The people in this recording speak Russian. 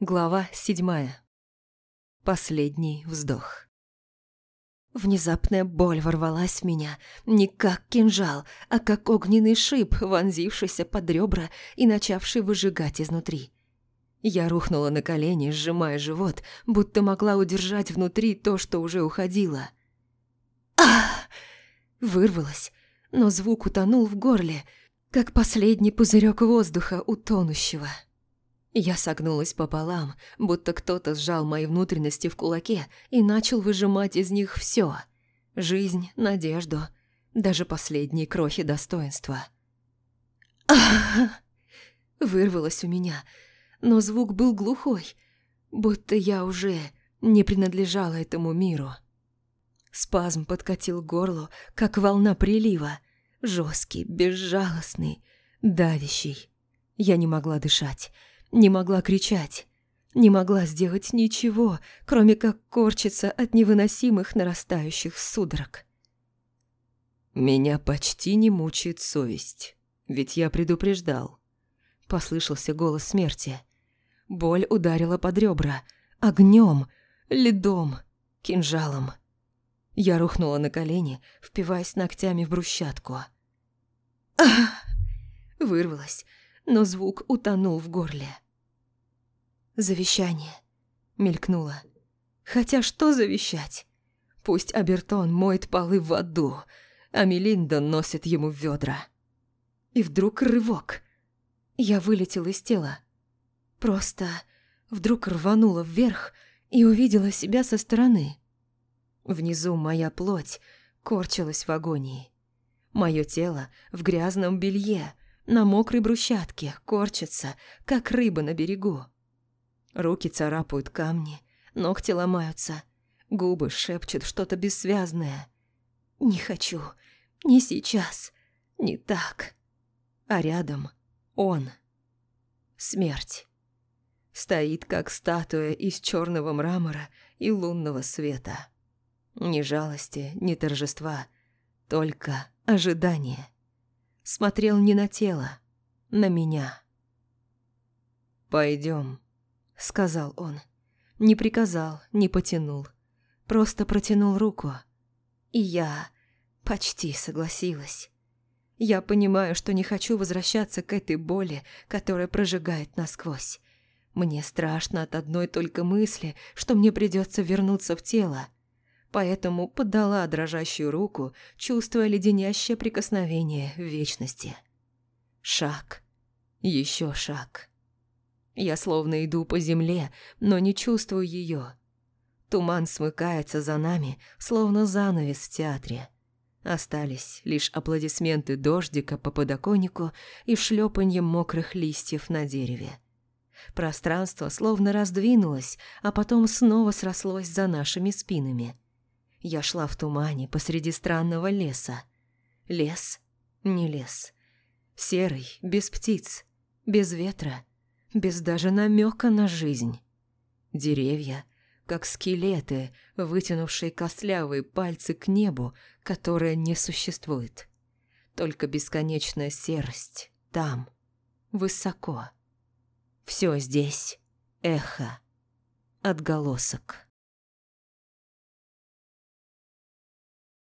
Глава седьмая. Последний вздох. Внезапная боль ворвалась в меня не как кинжал, а как огненный шип, вонзившийся под ребра и начавший выжигать изнутри. Я рухнула на колени, сжимая живот, будто могла удержать внутри то, что уже уходило. Ах! Вырвалась, но звук утонул в горле, как последний пузырек воздуха у тонущего. Я согнулась пополам, будто кто-то сжал мои внутренности в кулаке и начал выжимать из них все: Жизнь, надежду, даже последние крохи достоинства. Вырвалось у меня, но звук был глухой, будто я уже не принадлежала этому миру. Спазм подкатил горло, как волна прилива, жесткий, безжалостный, давящий. Я не могла дышать, не могла кричать, не могла сделать ничего, кроме как корчиться от невыносимых нарастающих судорог. «Меня почти не мучает совесть, ведь я предупреждал», — послышался голос смерти. Боль ударила под ребра, огнем, ледом, кинжалом. Я рухнула на колени, впиваясь ногтями в брусчатку. Ах! Вырвалась, но звук утонул в горле. «Завещание», — мелькнуло. «Хотя что завещать? Пусть Абертон моет полы в аду, а Мелинда носит ему ведра». И вдруг рывок. Я вылетела из тела. Просто вдруг рванула вверх и увидела себя со стороны. Внизу моя плоть корчилась в агонии. Мое тело в грязном белье, на мокрой брусчатке, корчится, как рыба на берегу. Руки царапают камни, ногти ломаются, губы шепчут что-то бессвязное. «Не хочу, не сейчас, не так». А рядом он. Смерть. Стоит, как статуя из черного мрамора и лунного света. Ни жалости, ни торжества, только ожидание. Смотрел не на тело, на меня. «Пойдем», — сказал он. Не приказал, не потянул. Просто протянул руку. И я почти согласилась. Я понимаю, что не хочу возвращаться к этой боли, которая прожигает насквозь. Мне страшно от одной только мысли, что мне придется вернуться в тело. Поэтому подала дрожащую руку, чувствуя леденящее прикосновение вечности. Шаг. Еще шаг. Я словно иду по земле, но не чувствую ее. Туман смыкается за нами, словно занавес в театре. Остались лишь аплодисменты дождика по подоконнику и шлепанье мокрых листьев на дереве. Пространство словно раздвинулось, а потом снова срослось за нашими спинами. Я шла в тумане посреди странного леса. Лес, не лес. Серый, без птиц, без ветра, без даже намека на жизнь. Деревья, как скелеты, вытянувшие костлявые пальцы к небу, которое не существует. Только бесконечная серость там, высоко. Все здесь — эхо, отголосок.